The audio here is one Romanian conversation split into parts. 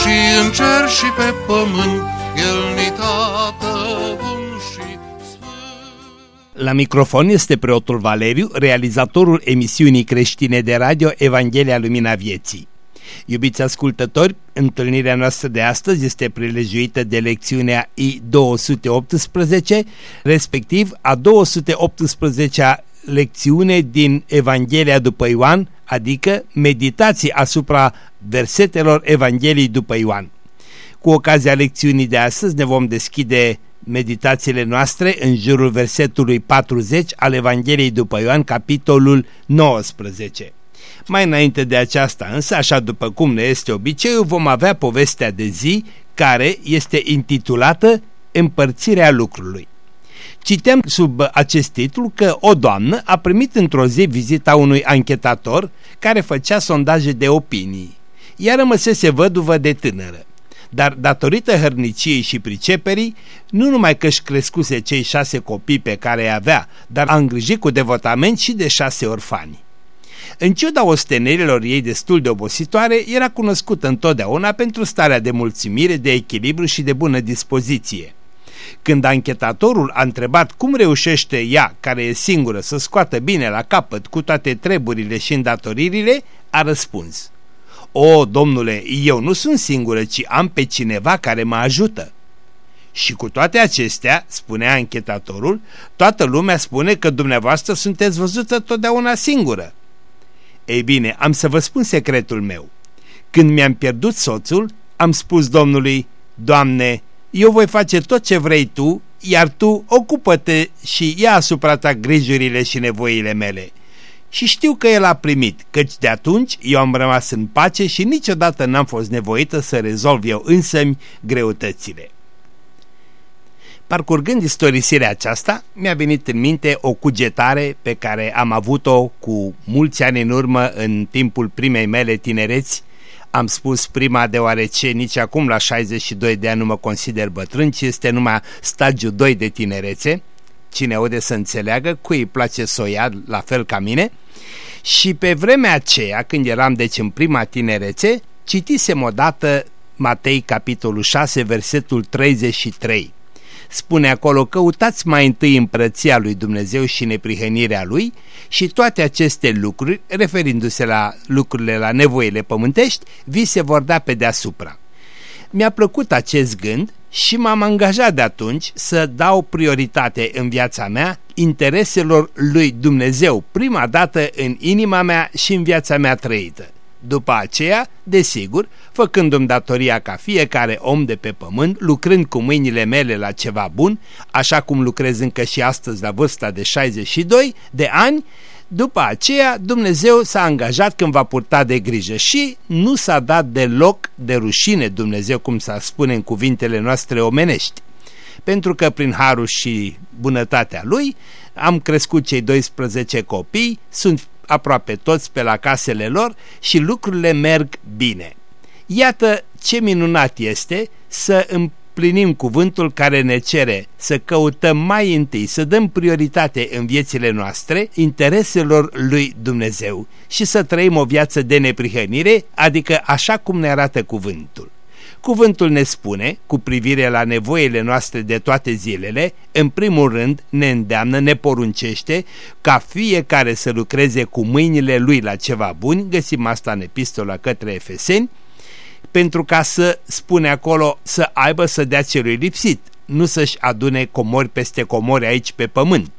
și în cer și pe pământ, El ni tată bun și sfânt. La microfon este preotul Valeriu, realizatorul emisiunii creștine de radio Evanghelia Lumina Vieții. Iubiți ascultători, întâlnirea noastră de astăzi este prilejuită de lecțiunea I-218, respectiv a 218-a lecțiune din Evanghelia după Ioan, adică meditații asupra versetelor Evangheliei după Ioan. Cu ocazia lecțiunii de astăzi ne vom deschide meditațiile noastre în jurul versetului 40 al Evangheliei după Ioan, capitolul 19. Mai înainte de aceasta însă, așa după cum ne este obiceiul, vom avea povestea de zi care este intitulată Împărțirea lucrului. Citem sub acest titlu că o doamnă a primit într-o zi vizita unui anchetator care făcea sondaje de opinii. Ea rămăsese văduvă de tânără, dar datorită hărniciei și priceperii, nu numai că își crescuse cei șase copii pe care îi avea, dar a îngrijit cu devotament și de șase orfani. În ciuda ostenerilor ei destul de obositoare, era cunoscută întotdeauna pentru starea de mulțumire, de echilibru și de bună dispoziție. Când anchetatorul a întrebat cum reușește ea, care e singură, să scoată bine la capăt cu toate treburile și îndatoririle, a răspuns O, domnule, eu nu sunt singură, ci am pe cineva care mă ajută. Și cu toate acestea, spunea anchetatorul, toată lumea spune că dumneavoastră sunteți văzută totdeauna singură. Ei bine, am să vă spun secretul meu. Când mi-am pierdut soțul, am spus Domnului, Doamne, eu voi face tot ce vrei Tu, iar Tu ocupă-te și ia asupra Ta grijurile și nevoile mele. Și știu că el a primit, căci de atunci eu am rămas în pace și niciodată n-am fost nevoită să rezolv eu însămi greutățile. Parcurgând istorisirea aceasta, mi-a venit în minte o cugetare pe care am avut-o cu mulți ani în urmă în timpul primei mele tinereți. Am spus prima deoarece nici acum la 62 de ani nu mă consider bătrân, ci este numai stagiul 2 de tinerețe. Cine aude să înțeleagă, cui îi place să o ia la fel ca mine. Și pe vremea aceea, când eram deci în prima tinerețe, citisem odată Matei capitolul 6, versetul 33 spune acolo, căutați mai întâi împărăția lui Dumnezeu și neprihănirea lui și toate aceste lucruri, referindu-se la lucrurile, la nevoile pământești, vi se vor da pe deasupra. Mi-a plăcut acest gând și m-am angajat de atunci să dau prioritate în viața mea intereselor lui Dumnezeu, prima dată în inima mea și în viața mea trăită. După aceea, desigur, făcându-mi datoria ca fiecare om de pe pământ, lucrând cu mâinile mele la ceva bun, așa cum lucrez încă și astăzi la vârsta de 62 de ani, după aceea Dumnezeu s-a angajat când va purta de grijă și nu s-a dat deloc de rușine Dumnezeu, cum s-a spune în cuvintele noastre omenești. Pentru că prin harul și bunătatea lui am crescut cei 12 copii, sunt aproape toți pe la casele lor și lucrurile merg bine. Iată ce minunat este să împlinim cuvântul care ne cere să căutăm mai întâi, să dăm prioritate în viețile noastre intereselor lui Dumnezeu și să trăim o viață de neprihănire, adică așa cum ne arată cuvântul. Cuvântul ne spune, cu privire la nevoile noastre de toate zilele, în primul rând ne îndeamnă, ne poruncește ca fiecare să lucreze cu mâinile lui la ceva bun, găsim asta în epistola către Efeseni, pentru ca să, spune acolo, să aibă să dea celui lipsit, nu să-și adune comori peste comori aici pe pământ.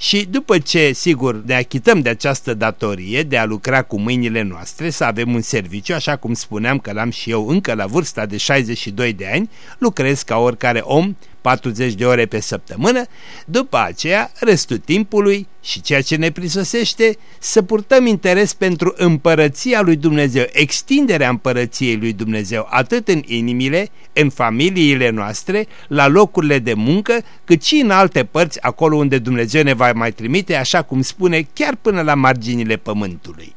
Și după ce, sigur, ne achităm de această datorie de a lucra cu mâinile noastre, să avem un serviciu, așa cum spuneam că l-am și eu încă la vârsta de 62 de ani, lucrez ca oricare om 40 de ore pe săptămână, după aceea restul timpului și ceea ce ne prisosește să purtăm interes pentru împărăția lui Dumnezeu, extinderea împărăției lui Dumnezeu, atât în inimile, în familiile noastre, la locurile de muncă, cât și în alte părți, acolo unde Dumnezeu ne va mai trimite, așa cum spune, chiar până la marginile pământului.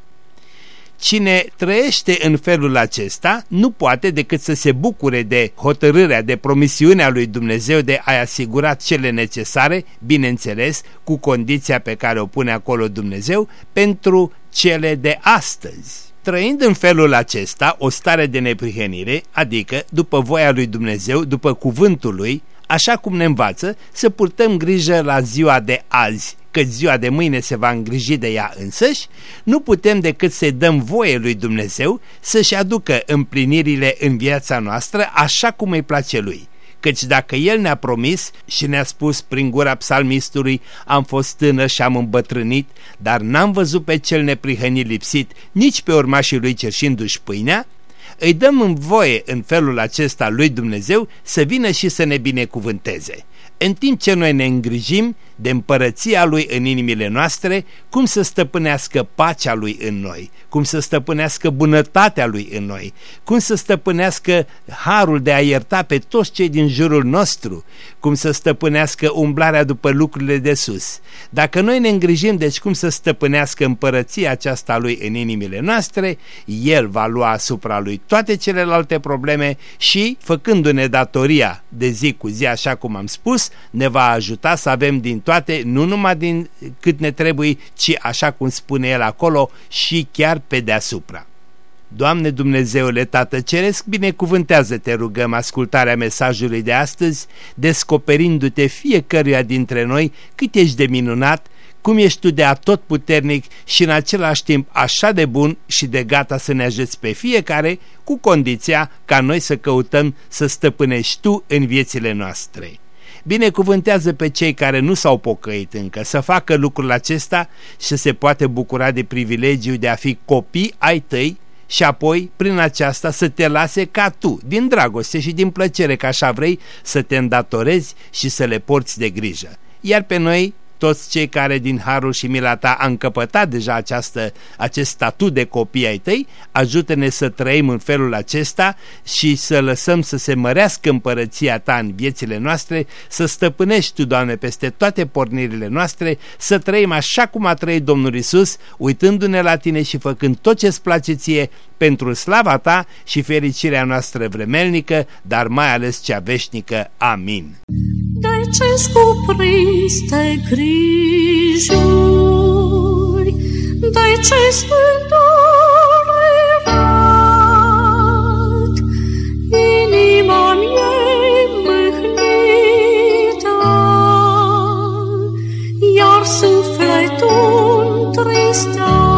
Cine trăiește în felul acesta nu poate decât să se bucure de hotărârea, de promisiunea lui Dumnezeu de a asigura cele necesare, bineînțeles, cu condiția pe care o pune acolo Dumnezeu, pentru cele de astăzi. Trăind în felul acesta o stare de neprihănire, adică după voia lui Dumnezeu, după cuvântul lui, așa cum ne învață să purtăm grijă la ziua de azi, că ziua de mâine se va îngriji de ea însăși, nu putem decât să-i dăm voie lui Dumnezeu să-și aducă împlinirile în viața noastră așa cum îi place lui. Căci dacă El ne-a promis și ne-a spus prin gura psalmistului, am fost tânăr și am îmbătrânit, dar n-am văzut pe cel neprihănit lipsit, nici pe urmașii lui cerșindu-și pâinea, îi dăm în voie în felul acesta lui Dumnezeu să vină și să ne binecuvânteze. În timp ce noi ne îngrijim de împărăția Lui în inimile noastre, cum să stăpânească pacea Lui în noi, cum să stăpânească bunătatea Lui în noi, cum să stăpânească harul de a ierta pe toți cei din jurul nostru, cum să stăpânească umblarea după lucrurile de sus. Dacă noi ne îngrijim, deci cum să stăpânească împărăția aceasta Lui în inimile noastre, El va lua asupra Lui toate celelalte probleme și, făcându-ne datoria de zi cu zi, așa cum am spus, ne va ajuta să avem din toate, nu numai din cât ne trebuie, ci așa cum spune el acolo și chiar pe deasupra. Doamne Dumnezeule Tată Ceresc, binecuvântează-te rugăm ascultarea mesajului de astăzi, descoperindu-te fiecăruia dintre noi cât ești de minunat, cum ești tu de atotputernic și în același timp așa de bun și de gata să ne ajuți pe fiecare, cu condiția ca noi să căutăm să stăpânești tu în viețile noastre. Binecuvântează pe cei care nu s-au pocăit încă să facă lucrul acesta și se poate bucura de privilegiu de a fi copii ai tăi și apoi, prin aceasta, să te lase ca tu, din dragoste și din plăcere, că așa vrei, să te îndatorezi și să le porți de grijă. Iar pe noi toți cei care din harul și mila ta am încăpătat deja această, acest statut de copii ai tăi, ajută-ne să trăim în felul acesta și să lăsăm să se mărească împărăția ta în viețile noastre, să stăpânești tu, Doamne, peste toate pornirile noastre, să trăim așa cum a trăit Domnul Isus, uitându-ne la tine și făcând tot ce-ți place ție pentru slava ta și fericirea noastră vremelnică, dar mai ales cea veșnică. Amin de ce cuprins de grijuri, de ce sunt inima mea mâhnită, iar sufletul tristat,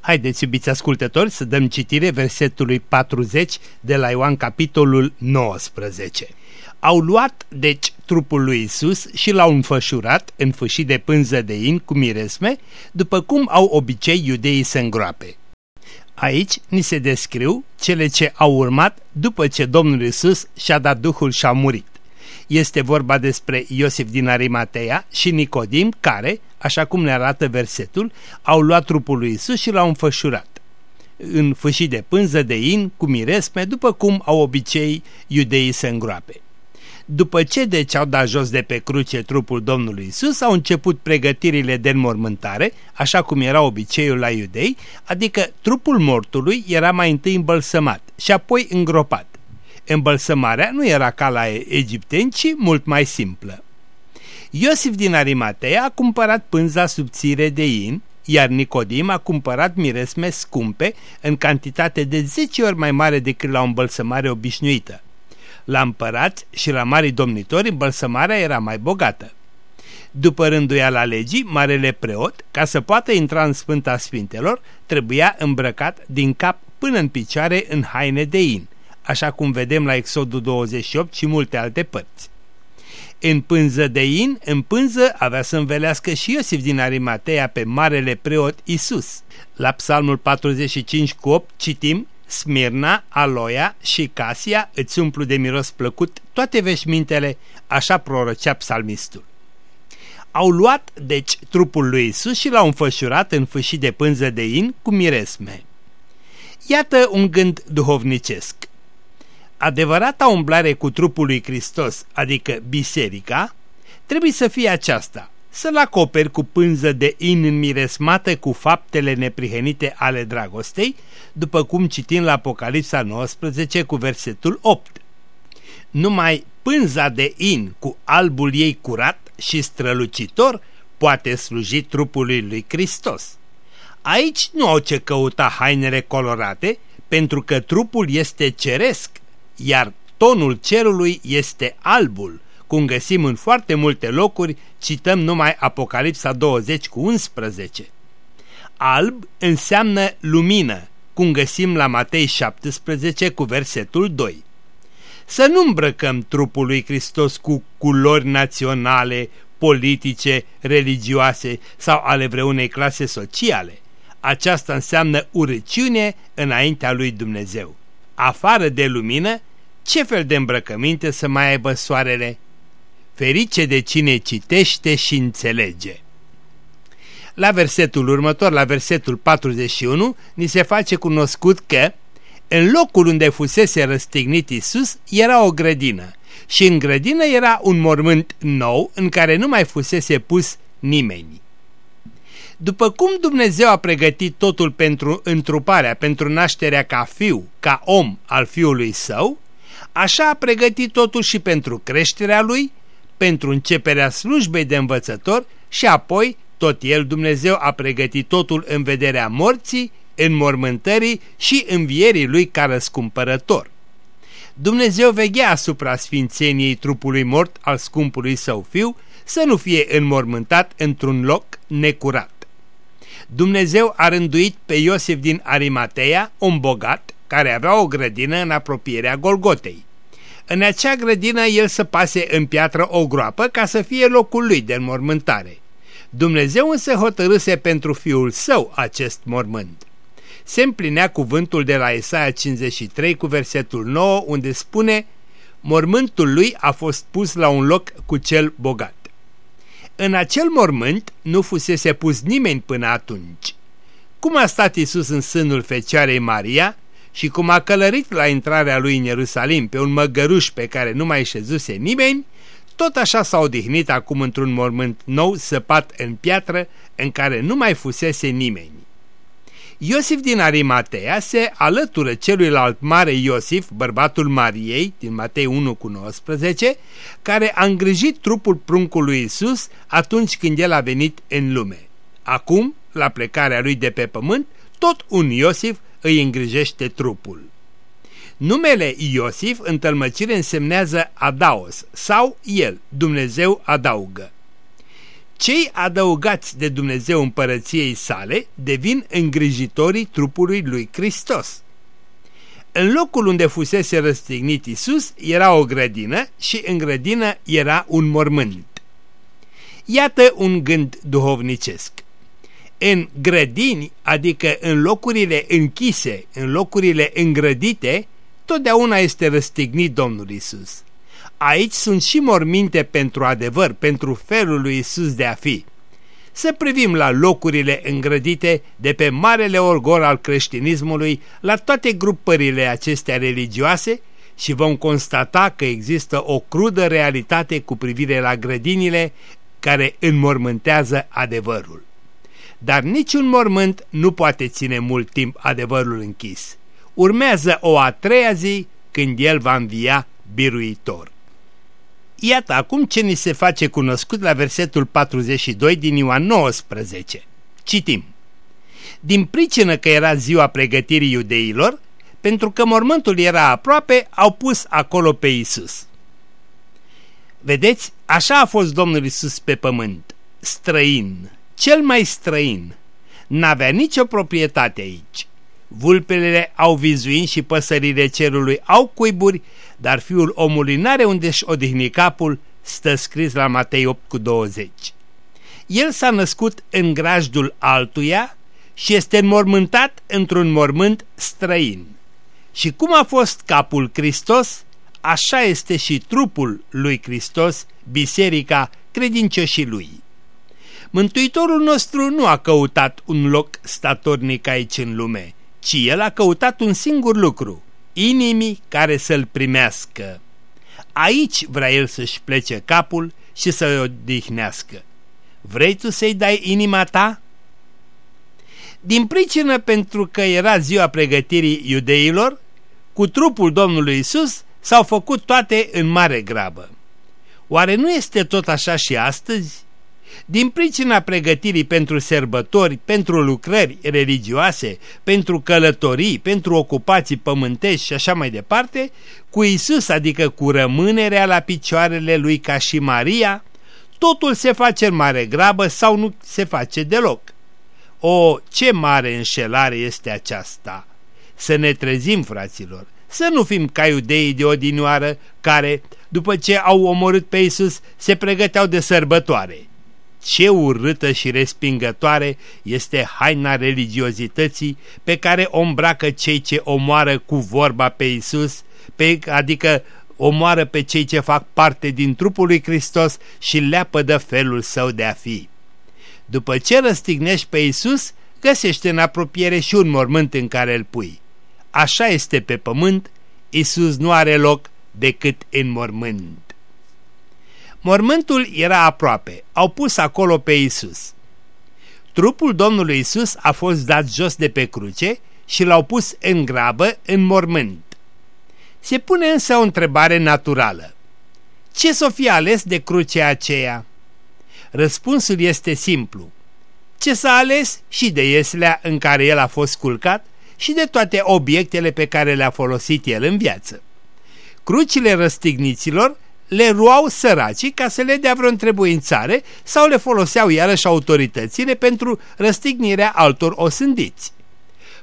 Haideți, iubiți ascultători, să dăm citire versetului 40 de la Ioan, capitolul 19. Au luat, deci, trupul lui Isus și l-au înfășurat în fâșii de pânză de in cu miresme, după cum au obicei iudeii să îngroape. Aici ni se descriu cele ce au urmat după ce Domnul Isus și-a dat Duhul și a murit. Este vorba despre Iosif din Arimatea și Nicodim care, așa cum ne arată versetul, au luat trupul lui Isus și l-au înfășurat. în fâșii de pânză de in cu miresme, după cum au obicei iudeii să îngroape. După ce deci au dat jos de pe cruce trupul Domnului Isus, au început pregătirile de înmormântare, așa cum era obiceiul la iudei, adică trupul mortului era mai întâi îmbălsămat și apoi îngropat. Îmbălsămarea nu era ca la egipteni, ci mult mai simplă. Iosif din Arimatea a cumpărat pânza subțire de in, iar Nicodim a cumpărat miresme scumpe în cantitate de 10 ori mai mare decât la o îmbălsămare obișnuită. La împărați și la mari domnitori îmbălsămarea era mai bogată. După rânduiala legii, marele preot, ca să poată intra în Sfânta Sfintelor, trebuia îmbrăcat din cap până în picioare în haine de in, așa cum vedem la Exodul 28 și multe alte părți. În pânză de in, în pânză avea să învelească și Iosif din Arimatea pe marele preot Isus. La psalmul 45 cu 8 citim Smirna, Aloia și Casia îți umplu de miros plăcut toate veșmintele, așa prorocea psalmistul. Au luat, deci, trupul lui Isus și l-au înfășurat în fâșii de pânză de in cu miresme. Iată un gând duhovnicesc. Adevărata umblare cu trupul lui Hristos, adică biserica, trebuie să fie aceasta, să-l acoperi cu pânză de in înmiresmată cu faptele neprihenite ale dragostei, după cum citim la Apocalipsa 19 cu versetul 8. Numai pânza de in cu albul ei curat și strălucitor poate sluji trupului lui Hristos. Aici nu au ce căuta hainele colorate, pentru că trupul este ceresc, iar tonul cerului este albul, cum găsim în foarte multe locuri, cităm numai Apocalipsa 20 cu 11. Alb înseamnă lumină, cum găsim la Matei 17 cu versetul 2. Să nu îmbrăcăm trupul lui Hristos cu culori naționale, politice, religioase sau ale vreunei clase sociale. Aceasta înseamnă urăciune înaintea lui Dumnezeu. Afară de lumină, ce fel de îmbrăcăminte să mai aibă soarele? Ferice de cine citește și înțelege. La versetul următor, la versetul 41, ni se face cunoscut că în locul unde fusese răstignit Isus era o grădină și în grădină era un mormânt nou în care nu mai fusese pus nimeni. După cum Dumnezeu a pregătit totul pentru întruparea, pentru nașterea ca fiu, ca om al fiului său, așa a pregătit totul și pentru creșterea lui, pentru începerea slujbei de învățător și apoi tot el Dumnezeu a pregătit totul în vederea morții, înmormântării și învierii lui ca răscumpărător. Dumnezeu veghea asupra sfințeniei trupului mort al scumpului său fiu să nu fie înmormântat într-un loc necurat. Dumnezeu a rânduit pe Iosif din Arimatea, un bogat, care avea o grădină în apropierea Golgotei. În acea grădină el să pase în piatră o groapă ca să fie locul lui de înmormântare. Dumnezeu însă hotărâse pentru fiul său acest mormânt. Se împlinea cuvântul de la Isaia 53 cu versetul 9 unde spune Mormântul lui a fost pus la un loc cu cel bogat. În acel mormânt nu fusese pus nimeni până atunci. Cum a stat Isus în sânul Fecioarei Maria și cum a călărit la intrarea lui în Ierusalim pe un măgăruș pe care nu mai șezuse nimeni, tot așa s-a odihnit acum într-un mormânt nou săpat în piatră în care nu mai fusese nimeni. Iosif din Arimatea se alătură celuilalt mare Iosif, bărbatul Mariei, din Matei 1 cu 19, care a îngrijit trupul pruncului Isus atunci când el a venit în lume. Acum, la plecarea lui de pe pământ, tot un Iosif îi îngrijește trupul. Numele Iosif în tălmăcire însemnează adaos sau el, Dumnezeu adaugă. Cei adăugați de Dumnezeu împărăției sale devin îngrijitorii trupului lui Hristos. În locul unde fusese răstignit Isus era o grădină și în grădină era un mormânt. Iată un gând duhovnicesc. În grădini, adică în locurile închise, în locurile îngrădite, totdeauna este răstignit Domnul Isus. Aici sunt și morminte pentru adevăr, pentru felul lui Isus de a fi. să privim la locurile îngrădite de pe marele orgor al creștinismului, la toate grupările acestea religioase și vom constata că există o crudă realitate cu privire la grădinile care înmormântează adevărul. Dar niciun mormânt nu poate ține mult timp adevărul închis. Urmează o a treia zi când el va învia biruitor. Iată acum ce ni se face cunoscut la versetul 42 din Ioan 19. Citim. Din pricină că era ziua pregătirii iudeilor, pentru că mormântul era aproape, au pus acolo pe Isus. Vedeți, așa a fost Domnul Isus pe pământ, străin, cel mai străin. N-avea nicio proprietate aici. Vulpele au vizuin și păsările cerului au cuiburi, dar fiul omului n-are unde-și odihni capul, stă scris la Matei 8 cu 20. El s-a născut în grajdul altuia și este înmormântat într-un mormânt străin. Și cum a fost capul Hristos, așa este și trupul lui Hristos, biserica credincioșii lui. Mântuitorul nostru nu a căutat un loc statornic aici în lume, ci el a căutat un singur lucru, inimii care să-l primească. Aici vrea el să-și plece capul și să-i odihnească. Vrei tu să-i dai inima ta? Din pricină pentru că era ziua pregătirii iudeilor, cu trupul Domnului Isus s-au făcut toate în mare grabă. Oare nu este tot așa și astăzi? Din pricina pregătirii pentru sărbători, pentru lucrări religioase, pentru călătorii, pentru ocupații pământești și așa mai departe, cu Isus, adică cu rămânerea la picioarele lui ca și Maria, totul se face în mare grabă sau nu se face deloc. O, ce mare înșelare este aceasta! Să ne trezim, fraților, să nu fim ca iudeii de odinioară care, după ce au omorât pe Isus, se pregăteau de sărbătoare ce urâtă și respingătoare este haina religiozității pe care o îmbracă cei ce omoară cu vorba pe Isus, pe, adică omoară pe cei ce fac parte din trupul lui Hristos și leapă de felul său de a fi. După ce răstignești pe Isus, găsește în apropiere și un mormânt în care îl pui. Așa este pe pământ, Isus nu are loc decât în mormânt. Mormântul era aproape, au pus acolo pe Isus. Trupul Domnului Isus a fost dat jos de pe cruce și l-au pus în grabă în mormânt. Se pune însă o întrebare naturală. Ce s-o fi ales de crucea aceea? Răspunsul este simplu. Ce s-a ales și de ieslea în care el a fost culcat și de toate obiectele pe care le-a folosit el în viață. Crucile răstigniților le ruau săracii ca să le dea vreo întrebuințare sau le foloseau iarăși autoritățile pentru răstignirea altor osândiți.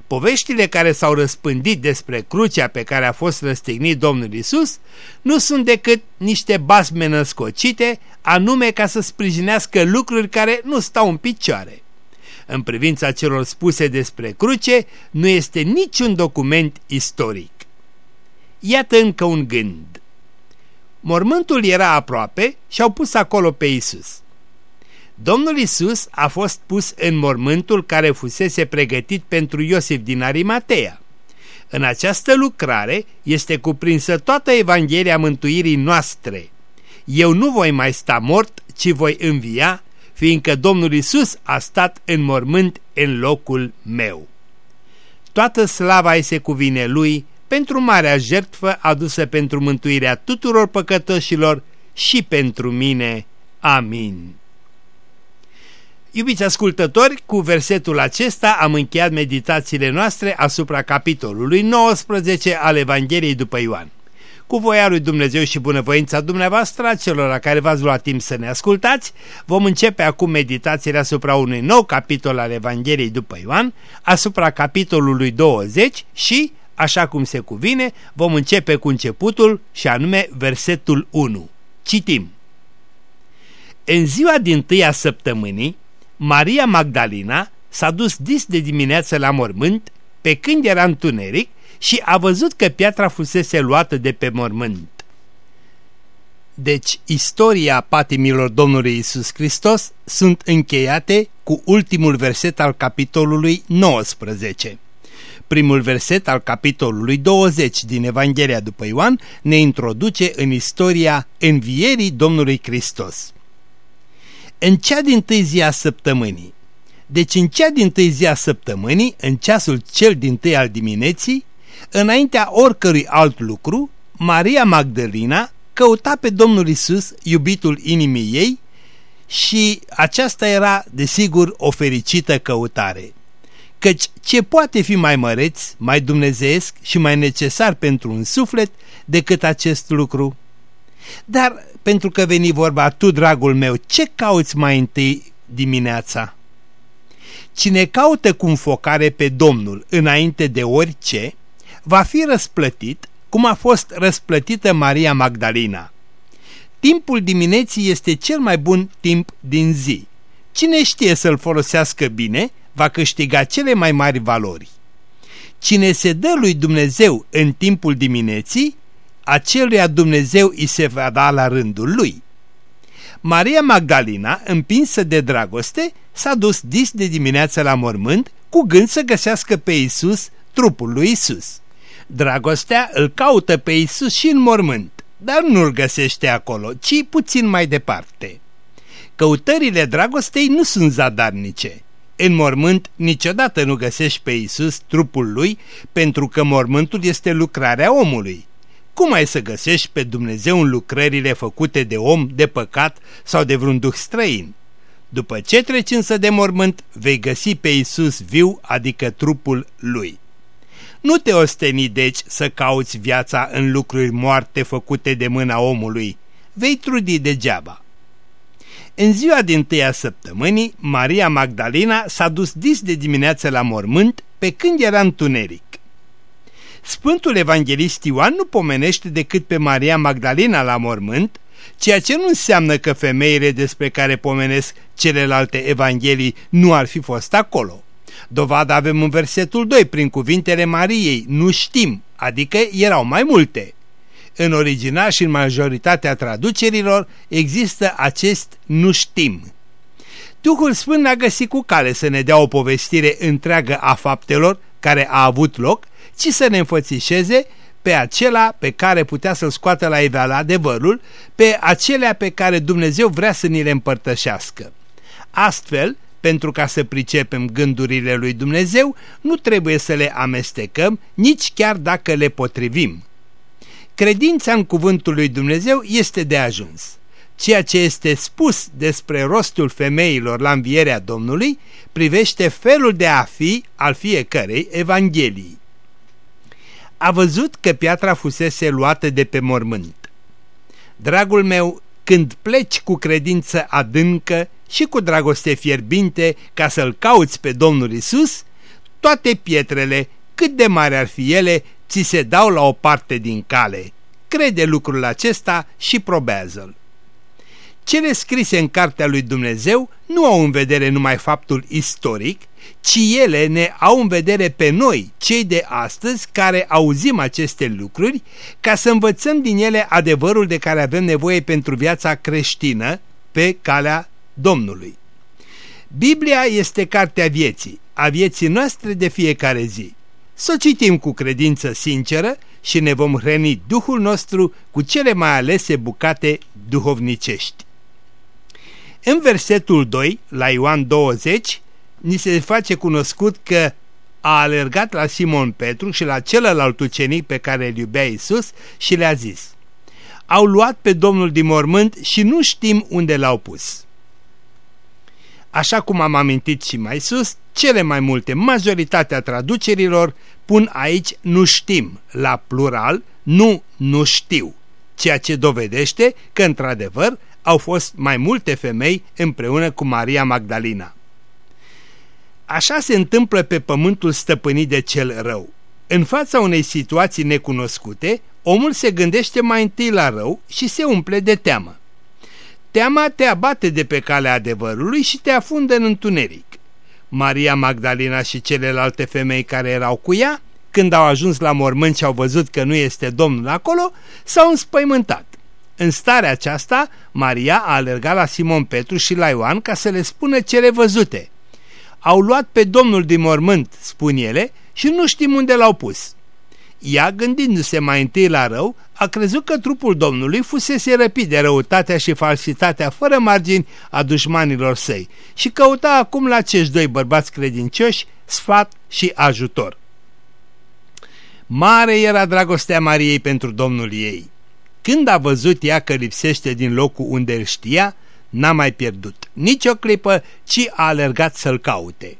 Poveștile care s-au răspândit despre crucea pe care a fost răstignit Domnul Isus nu sunt decât niște basme născocite, anume ca să sprijinească lucruri care nu stau în picioare. În privința celor spuse despre cruce, nu este niciun document istoric. Iată încă un gând. Mormântul era aproape și au pus acolo pe Isus. Domnul Isus a fost pus în mormântul care fusese pregătit pentru Iosif din Arimatea. În această lucrare este cuprinsă toată Evanghelia mântuirii noastre. Eu nu voi mai sta mort, ci voi învia, fiindcă Domnul Isus a stat în mormânt în locul meu. Toată slava îi se cuvine lui pentru marea jertfă adusă pentru mântuirea tuturor păcătoșilor și pentru mine. Amin. Iubiți ascultători, cu versetul acesta am încheiat meditațiile noastre asupra capitolului 19 al Evangheliei după Ioan. Cu voia lui Dumnezeu și bunăvoința dumneavoastră, celor la care v-ați luat timp să ne ascultați, vom începe acum meditațiile asupra unui nou capitol al Evangheliei după Ioan, asupra capitolului 20 și așa cum se cuvine, vom începe cu începutul și anume versetul 1. Citim. În ziua din tâia săptămânii, Maria Magdalena s-a dus dis de dimineață la mormânt, pe când era întuneric, și a văzut că piatra fusese luată de pe mormânt. Deci, istoria patimilor Domnului Isus Hristos sunt încheiate cu ultimul verset al capitolului 19. Primul verset al capitolului 20 din Evanghelia după Ioan ne introduce în istoria învierii Domnului Hristos. În cea din tâi zi a săptămânii, deci în cea din tâi zi a săptămânii, în ceasul cel din tâi al dimineții, înaintea oricărui alt lucru, Maria Magdalena căuta pe Domnul Isus, iubitul inimii ei, și aceasta era, desigur, o fericită căutare. Căci ce poate fi mai măreț, mai dumnezeesc și mai necesar pentru un suflet decât acest lucru? Dar, pentru că veni vorba tu, dragul meu, ce cauți mai întâi dimineața? Cine caută cu înfocare pe Domnul înainte de orice, va fi răsplătit cum a fost răsplătită Maria Magdalena. Timpul dimineții este cel mai bun timp din zi. Cine știe să-l folosească bine, va câștiga cele mai mari valori. Cine se dă lui Dumnezeu în timpul dimineții, aceluia Dumnezeu îi se va da la rândul lui. Maria Magdalena, împinsă de dragoste, s-a dus dis de dimineață la mormânt cu gând să găsească pe Isus trupul lui Isus. Dragostea îl caută pe Isus și în mormânt, dar nu-l găsește acolo, ci puțin mai departe. Căutările dragostei nu sunt zadarnice. În mormânt niciodată nu găsești pe Isus trupul lui, pentru că mormântul este lucrarea omului. Cum ai să găsești pe Dumnezeu în lucrările făcute de om, de păcat sau de vreun duh străin? După ce treci însă de mormânt, vei găsi pe Isus viu, adică trupul lui. Nu te osteni deci să cauți viața în lucruri moarte făcute de mâna omului. Vei trudi degeaba. În ziua din tâia săptămânii, Maria Magdalena s-a dus dis de dimineață la mormânt pe când era întuneric. Sfântul Evanghelist Ioan nu pomenește decât pe Maria Magdalena la mormânt, ceea ce nu înseamnă că femeile despre care pomenesc celelalte evanghelii nu ar fi fost acolo. Dovada avem în versetul 2 prin cuvintele Mariei, nu știm, adică erau mai multe. În original și în majoritatea traducerilor există acest nu știm. Duhul Sfânt a găsit cu cale să ne dea o povestire întreagă a faptelor care a avut loc, ci să ne înfățișeze pe acela pe care putea să-l scoată la iveală adevărul, pe acelea pe care Dumnezeu vrea să ni le împărtășească. Astfel, pentru ca să pricepem gândurile lui Dumnezeu, nu trebuie să le amestecăm, nici chiar dacă le potrivim. Credința în cuvântul lui Dumnezeu este de ajuns. Ceea ce este spus despre rostul femeilor la învierea Domnului privește felul de a fi al fiecărei Evanghelii. A văzut că piatra fusese luată de pe mormânt. Dragul meu, când pleci cu credință adâncă și cu dragoste fierbinte ca să-L cauți pe Domnul Isus, toate pietrele, cât de mari ar fi ele, ți se dau la o parte din cale. Crede lucrul acesta și probează-l. Cele scrise în cartea lui Dumnezeu nu au în vedere numai faptul istoric, ci ele ne au în vedere pe noi, cei de astăzi, care auzim aceste lucruri, ca să învățăm din ele adevărul de care avem nevoie pentru viața creștină pe calea Domnului. Biblia este cartea vieții, a vieții noastre de fiecare zi. Să citim cu credință sinceră și ne vom hrăni Duhul nostru cu cele mai alese bucate duhovnicești. În versetul 2, la Ioan 20, ni se face cunoscut că a alergat la Simon Petru și la celălalt ucenic pe care îl iubea Isus și le-a zis Au luat pe Domnul din mormânt și nu știm unde l-au pus. Așa cum am amintit și mai sus, cele mai multe, majoritatea traducerilor pun aici nu știm, la plural, nu nu știu, ceea ce dovedește că într-adevăr au fost mai multe femei împreună cu Maria Magdalena. Așa se întâmplă pe pământul stăpânit de cel rău. În fața unei situații necunoscute, omul se gândește mai întâi la rău și se umple de teamă. Teama te abate de pe calea adevărului și te afundă în întuneric. Maria Magdalena și celelalte femei care erau cu ea, când au ajuns la mormânt și au văzut că nu este Domnul acolo, s-au înspăimântat. În starea aceasta, Maria a alergat la Simon Petru și la Ioan ca să le spună cele văzute. Au luat pe Domnul din mormânt, spun ele, și nu știm unde l-au pus. Ea, gândindu-se mai întâi la rău, a crezut că trupul Domnului fusese răpit de răutatea și falsitatea fără margini a dușmanilor săi și căuta acum la acești doi bărbați credincioși sfat și ajutor. Mare era dragostea Mariei pentru Domnul ei. Când a văzut ea că lipsește din locul unde îl știa, n-a mai pierdut nici o clipă, ci a alergat să-l caute.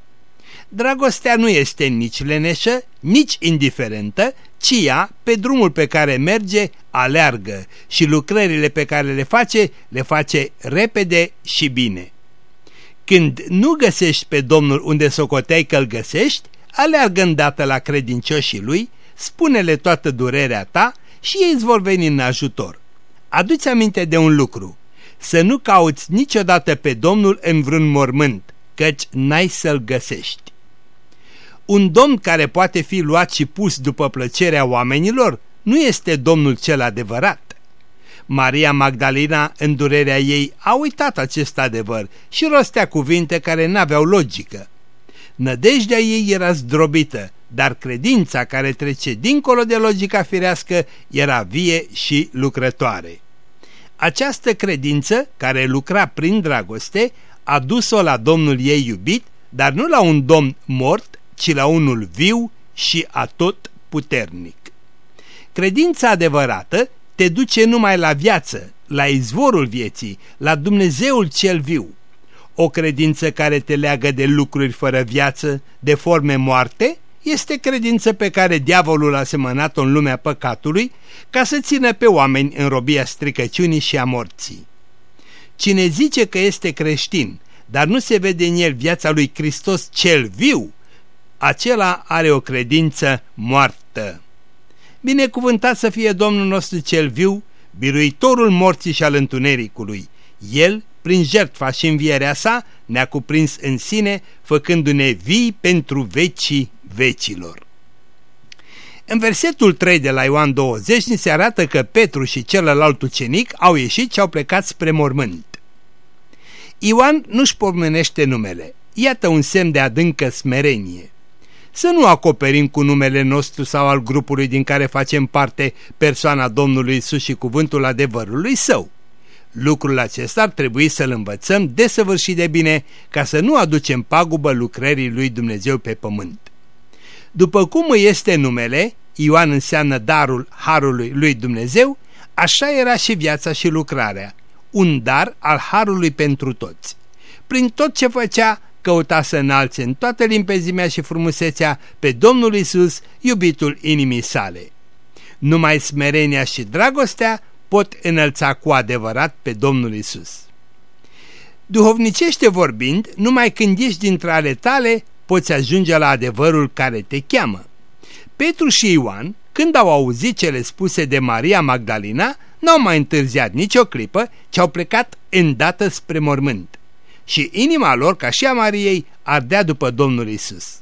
Dragostea nu este nici leneșă, nici indiferentă, ci ea, pe drumul pe care merge, aleargă și lucrările pe care le face, le face repede și bine. Când nu găsești pe Domnul unde socoteai că-l găsești, aleargă îndată la credincioșii lui, spune-le toată durerea ta și ei îți vor veni în ajutor. Aduți aminte de un lucru, să nu cauți niciodată pe Domnul în vreun mormânt, căci n-ai să-l găsești. Un domn care poate fi luat și pus după plăcerea oamenilor nu este Domnul cel adevărat. Maria Magdalena, în durerea ei, a uitat acest adevăr și rostea cuvinte care n-aveau logică. Nădejdea ei era zdrobită, dar credința care trece dincolo de logica firească era vie și lucrătoare. Această credință, care lucra prin dragoste, a dus-o la Domnul ei iubit, dar nu la un domn mort, ci la unul viu și atot puternic. Credința adevărată te duce numai la viață, la izvorul vieții, la Dumnezeul cel viu. O credință care te leagă de lucruri fără viață, de forme moarte, este credință pe care diavolul a semănat-o în lumea păcatului ca să țină pe oameni în robia stricăciunii și a morții. Cine zice că este creștin, dar nu se vede în el viața lui Hristos cel viu, acela are o credință moartă. Binecuvântat să fie Domnul nostru cel viu, biruitorul morții și al întunericului. El, prin jertfa și învierea sa, ne-a cuprins în sine, făcându-ne vii pentru vecii vecilor. În versetul 3 de la Ioan 20 ni se arată că Petru și celălalt ucenic au ieșit și au plecat spre mormânt. Ioan nu-și pomenește numele. Iată un semn de adâncă smerenie. Să nu acoperim cu numele nostru sau al grupului din care facem parte persoana Domnului Isus și cuvântul adevărului său. Lucrul acesta ar trebui să-l învățăm desăvârșit de bine ca să nu aducem pagubă lucrării lui Dumnezeu pe pământ. După cum îi este numele, Ioan înseamnă darul harului lui Dumnezeu, așa era și viața și lucrarea, un dar al harului pentru toți. Prin tot ce făcea, căuta să înalțe în toată limpezimea și frumusețea pe Domnul Isus, iubitul inimii sale. Numai smerenia și dragostea pot înălța cu adevărat pe Domnul Isus. Duhovnicește vorbind, numai când ești dintre ale tale, poți ajunge la adevărul care te cheamă. Petru și Ioan, când au auzit cele spuse de Maria Magdalena, n-au mai întârziat nicio clipă, ci au plecat îndată spre mormânt. Și inima lor, ca și a Mariei, ardea după Domnul Isus.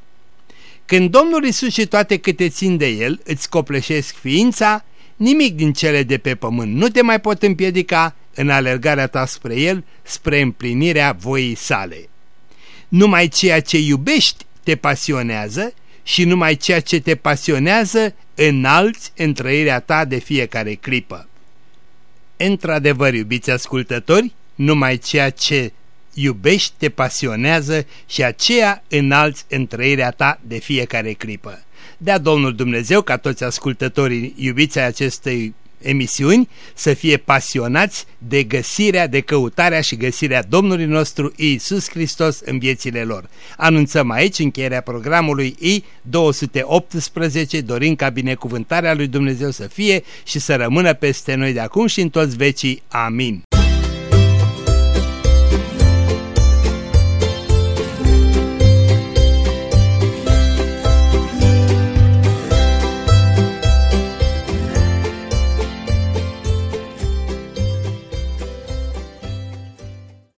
Când Domnul Isus și toate câte țin de El îți copleșesc ființa, nimic din cele de pe pământ nu te mai pot împiedica în alergarea ta spre El, spre împlinirea voii sale. Numai ceea ce iubești te pasionează și numai ceea ce te pasionează înalți în trăirea ta de fiecare clipă. Într-adevăr, iubiți ascultători, numai ceea ce iubești te pasionează și aceea înalți în trăirea ta de fiecare clipă. Dea Domnul Dumnezeu ca toți ascultătorii iubiți ai acestei emisiuni să fie pasionați de găsirea, de căutarea și găsirea Domnului nostru Iisus Hristos în viețile lor. Anunțăm aici încheierea programului I-218, dorind ca binecuvântarea lui Dumnezeu să fie și să rămână peste noi de acum și în toți vecii. Amin.